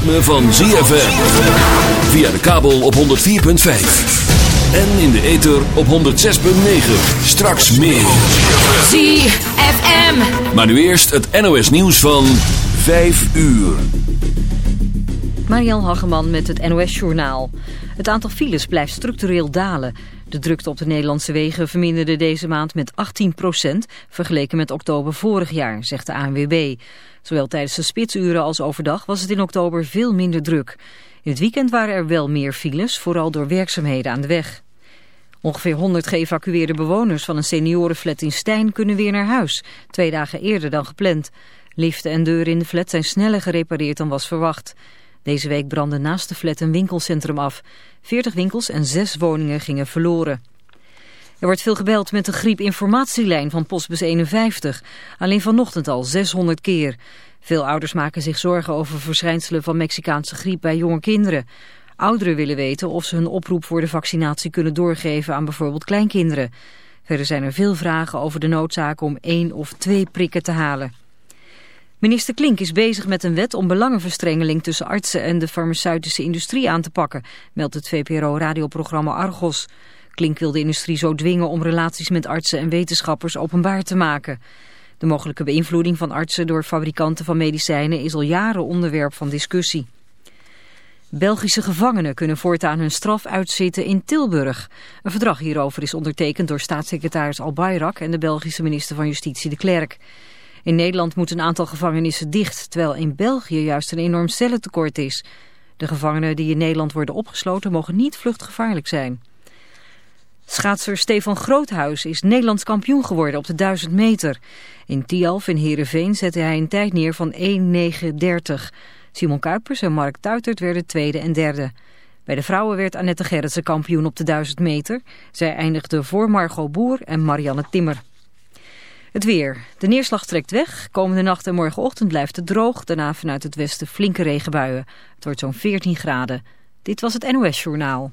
ritme van ZFM. Via de kabel op 104.5. En in de ether op 106.9. Straks meer. ZFM. Maar nu eerst het NOS nieuws van 5 uur. Mariel Hageman met het NOS Journaal. Het aantal files blijft structureel dalen. De drukte op de Nederlandse wegen verminderde deze maand met 18% vergeleken met oktober vorig jaar, zegt de ANWB. Zowel tijdens de spitsuren als overdag was het in oktober veel minder druk. In het weekend waren er wel meer files, vooral door werkzaamheden aan de weg. Ongeveer 100 geëvacueerde bewoners van een seniorenflat in Stijn kunnen weer naar huis, twee dagen eerder dan gepland. Liften en deuren in de flat zijn sneller gerepareerd dan was verwacht. Deze week brandde naast de flat een winkelcentrum af. 40 winkels en 6 woningen gingen verloren. Er wordt veel gebeld met de griepinformatielijn van Postbus 51. Alleen vanochtend al 600 keer. Veel ouders maken zich zorgen over verschijnselen van Mexicaanse griep bij jonge kinderen. Ouderen willen weten of ze hun oproep voor de vaccinatie kunnen doorgeven aan bijvoorbeeld kleinkinderen. Verder zijn er veel vragen over de noodzaak om één of twee prikken te halen. Minister Klink is bezig met een wet om belangenverstrengeling tussen artsen en de farmaceutische industrie aan te pakken, meldt het VPRO-radioprogramma Argos. Klink wil de industrie zo dwingen om relaties met artsen en wetenschappers openbaar te maken. De mogelijke beïnvloeding van artsen door fabrikanten van medicijnen is al jaren onderwerp van discussie. Belgische gevangenen kunnen voortaan hun straf uitzitten in Tilburg. Een verdrag hierover is ondertekend door staatssecretaris Al Bayrak en de Belgische minister van Justitie de Klerk. In Nederland moet een aantal gevangenissen dicht, terwijl in België juist een enorm cellentekort is. De gevangenen die in Nederland worden opgesloten mogen niet vluchtgevaarlijk zijn. Schaatser Stefan Groothuis is Nederlands kampioen geworden op de 1000 meter. In Tialf in Heerenveen zette hij een tijd neer van 1.9.30. Simon Kuipers en Mark Tuitert werden tweede en derde. Bij de vrouwen werd Annette Gerritsen kampioen op de 1000 meter. Zij eindigde voor Margot Boer en Marianne Timmer. Het weer. De neerslag trekt weg. Komende nacht en morgenochtend blijft het droog. Daarna vanuit het westen flinke regenbuien. Het wordt zo'n 14 graden. Dit was het NOS Journaal.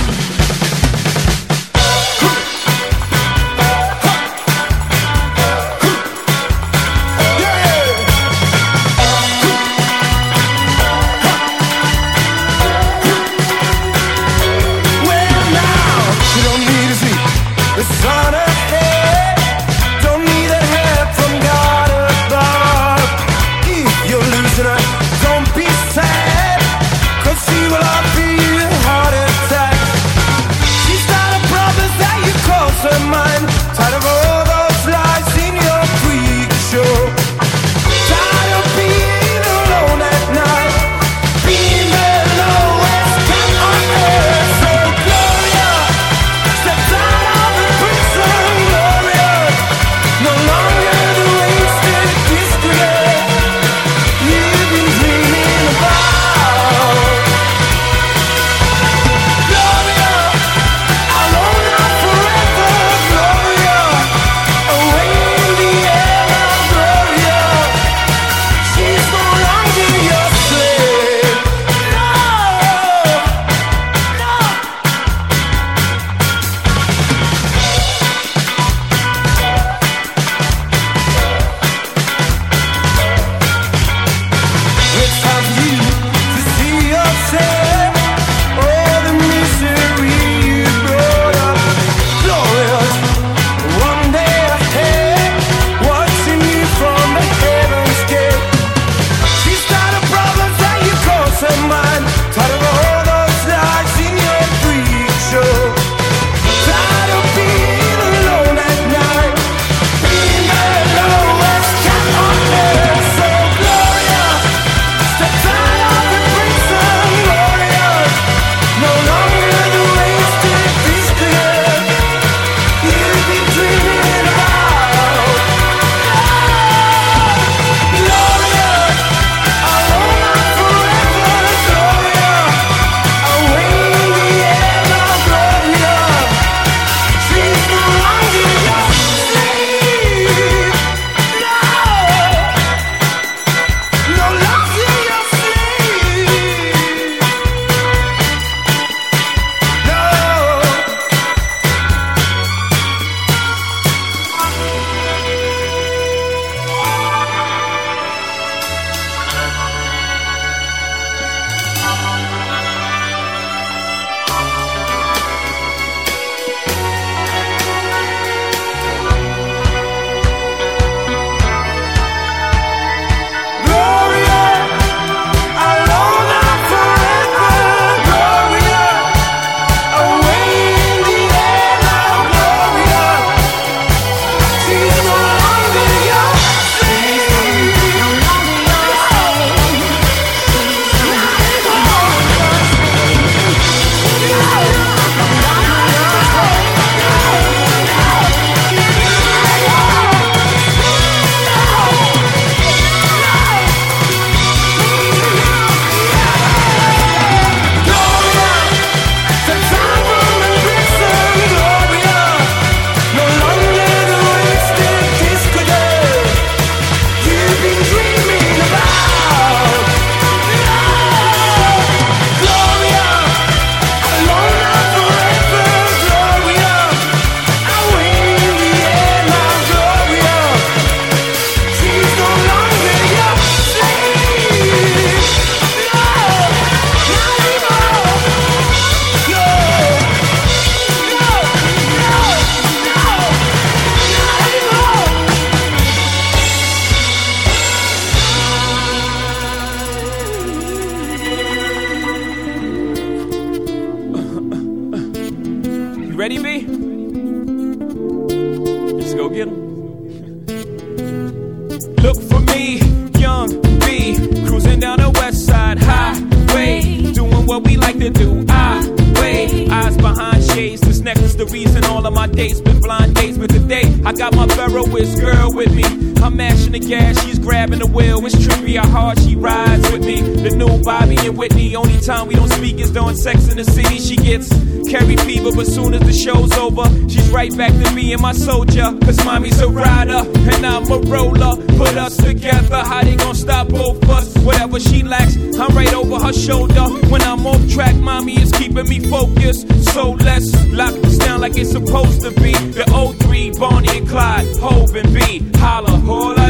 Sex in the city. She gets carry fever, but soon as the show's over, she's right back to being my soldier. Cause mommy's a rider, and I'm a roller. Put us together, how they gonna stop both us? Whatever she lacks, I'm right over her shoulder. When I'm off track, mommy is keeping me focused. So let's lock this down like it's supposed to be. The 03, Bonnie and Clyde, Hove and B. Holla, all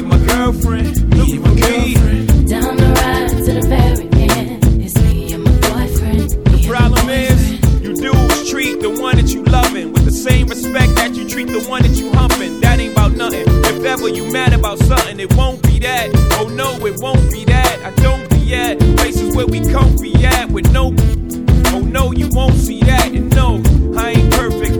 Me and my girlfriend, me and my girlfriend. Down the ride to the very end. It's me and my boyfriend. Me my Problem is, you dudes treat the one that you loving with the same respect that you treat the one that you humping. That ain't about nothing. If ever you mad about something, it won't be that. Oh no, it won't be that. I don't be at places where we comfy at with no. Oh no, you won't see that. And no, I ain't perfect.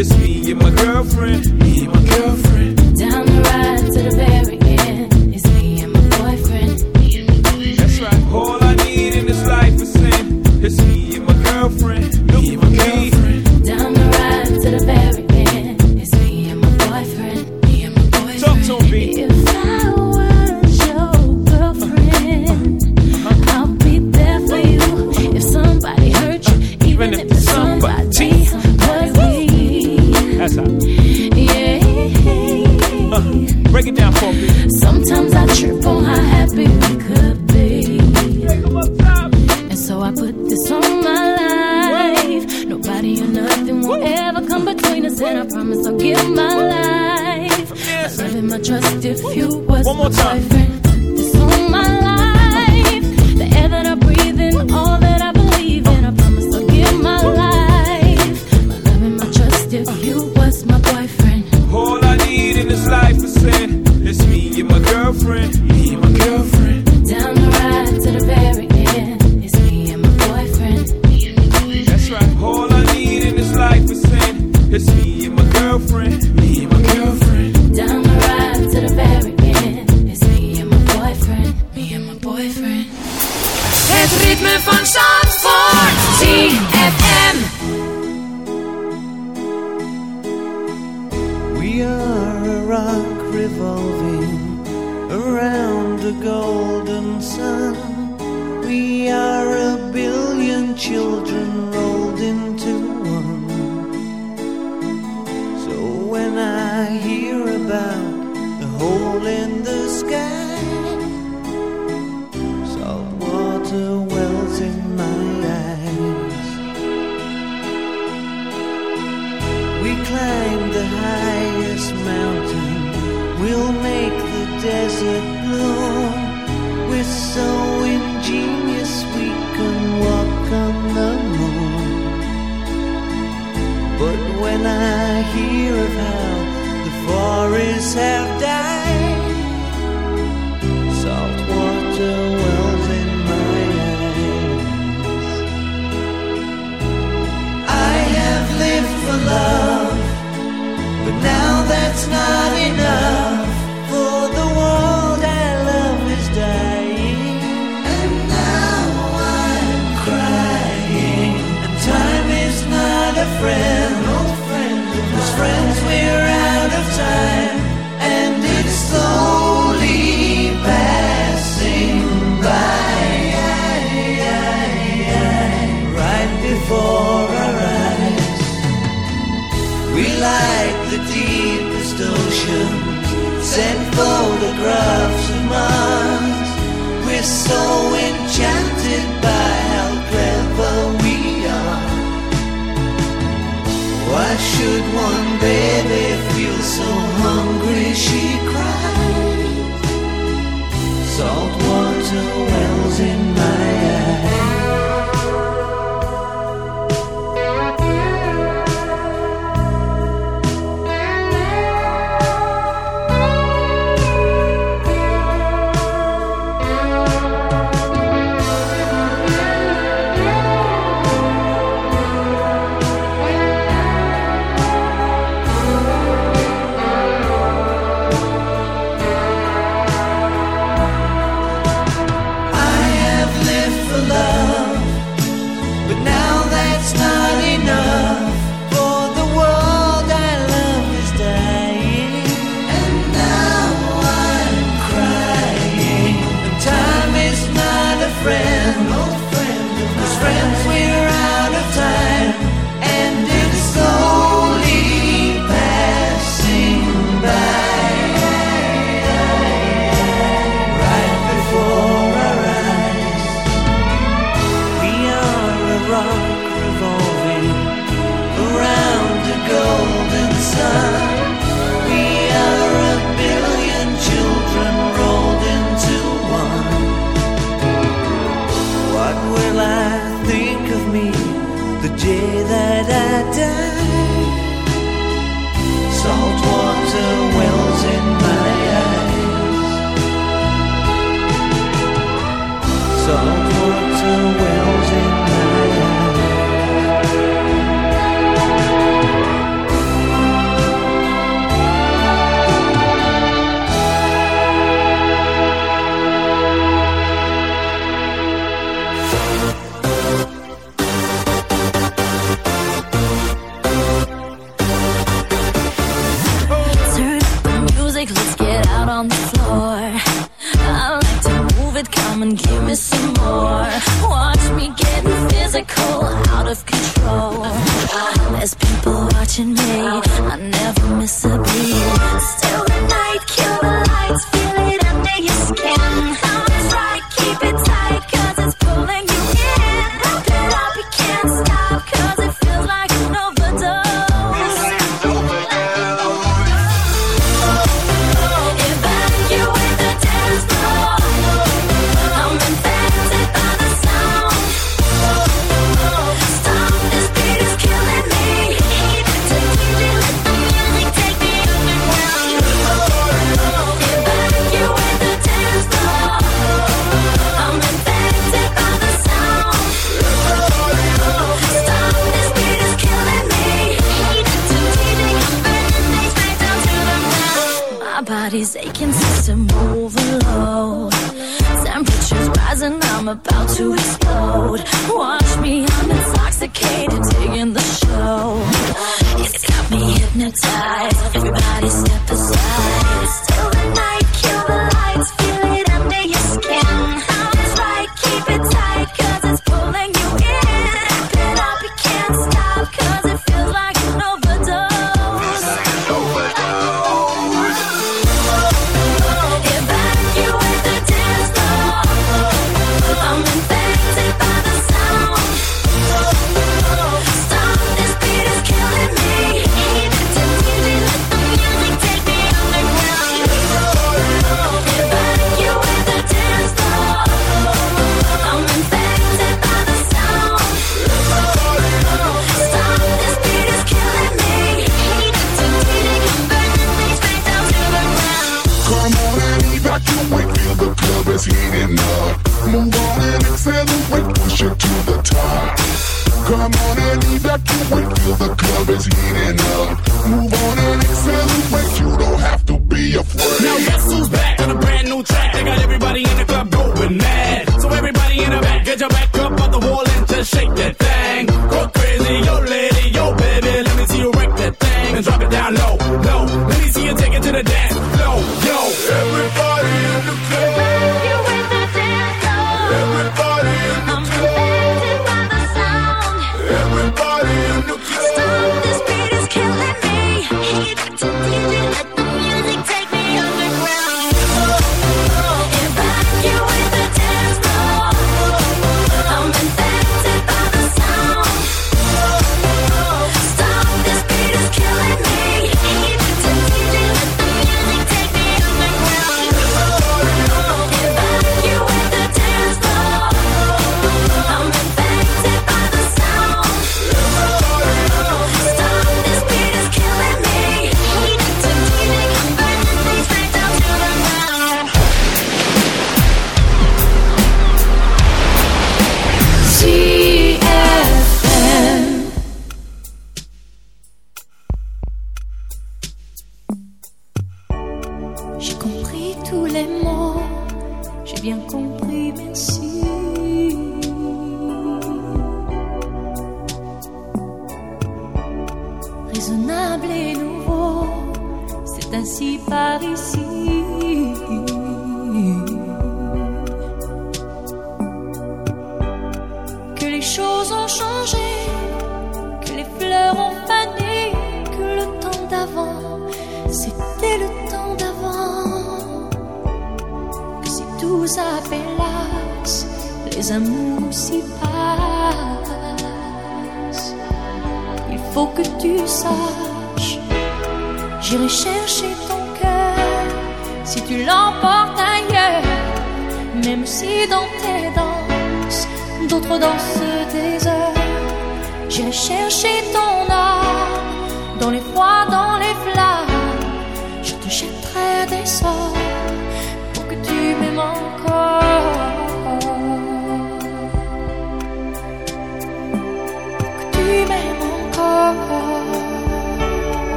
It's me and my girlfriend. Me and my girlfriend. just you.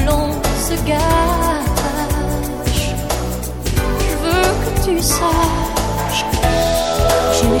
l'on se gâche. Je veux que tu saches. J'ai mes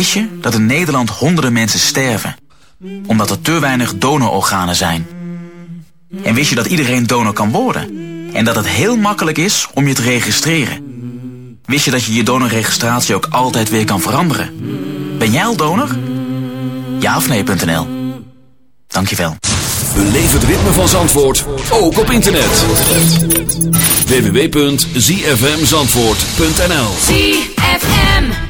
Wist je dat in Nederland honderden mensen sterven? Omdat er te weinig donororganen zijn. En wist je dat iedereen donor kan worden? En dat het heel makkelijk is om je te registreren? Wist je dat je je donorregistratie ook altijd weer kan veranderen? Ben jij al donor? Jaafnee.nl Dankjewel. Beleef het ritme van Zandvoort, ook op internet. www.zfmzandvoort.nl ZFM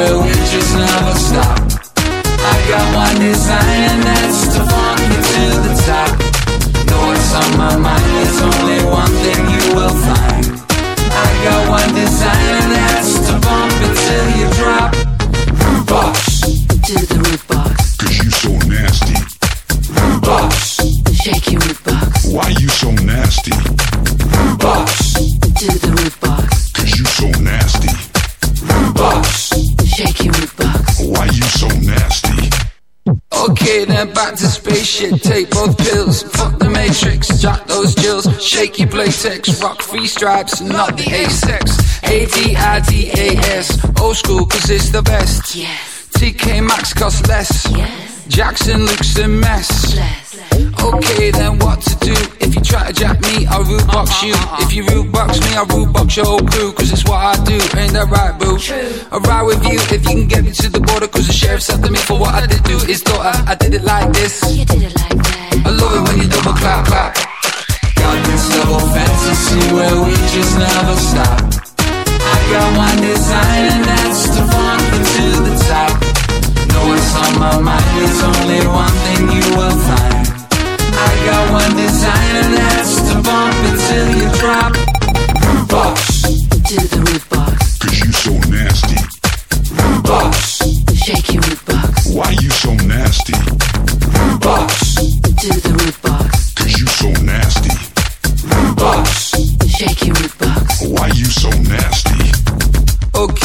we just never stop. I got one design Then back to spaceship. Take both pills. Fuck the matrix. Jack those jills. Shaky playtex. Rock free stripes, not the A-sex. A-D-I-D-A-S. Old school, cause it's the best. Yes, TK Maxx costs less. yes, Jackson looks a mess. less. Okay, then what to do? If you try to jack me, I'll root box you. Uh-huh. If you root box me, I'll root box your whole crew. Cause it's what I do, ain't that right, boo? True. I'll ride with you if you can get me to the border. Cause the sheriff's after me for what I did do. His daughter, I did it like this. You did it like that. I love it when you double clap, clap. Got this double fantasy where we just never stop. I got one design and that's to funk you to the top. Know what's on my mind, there's only one thing you will find. I got one design and that's to bump it till you drop. Root box, To the root box, Cause you so nasty. root box, shake your root box. Why you so nasty? root box, To the root box, Cause you so nasty. root box. shake your root box. Why you so nasty?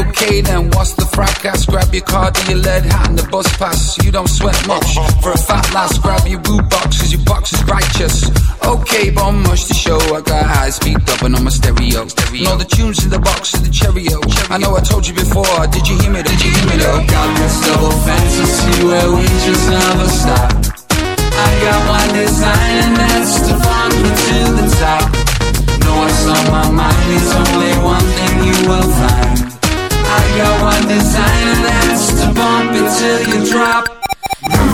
Okay, then what's the fracas? Grab your card and your lead hat and the bus pass. You don't sweat much. For a fat lass, grab your boot box, cause your box is righteous. Okay, but much to show. I got high speed dubbing on my stereo. And all the tunes in the box of the Cheerio. I know I told you before, did you hear me? Did you hear me though? Got this double fantasy where we just never stop. I got one design and that's to funk you to the top. Know what's on my mind, there's only one thing you will find. I got one design and that's to bump it till you drop.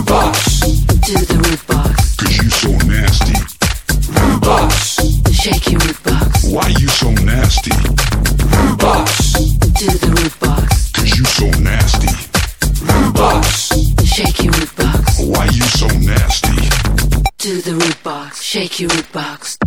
Box, To the box, Cause you so nasty. box, shake your root box. Why you so nasty? box, To the root box, Cause you so nasty. root box, shake your root box. Why you so nasty? To the root box, shake your root box.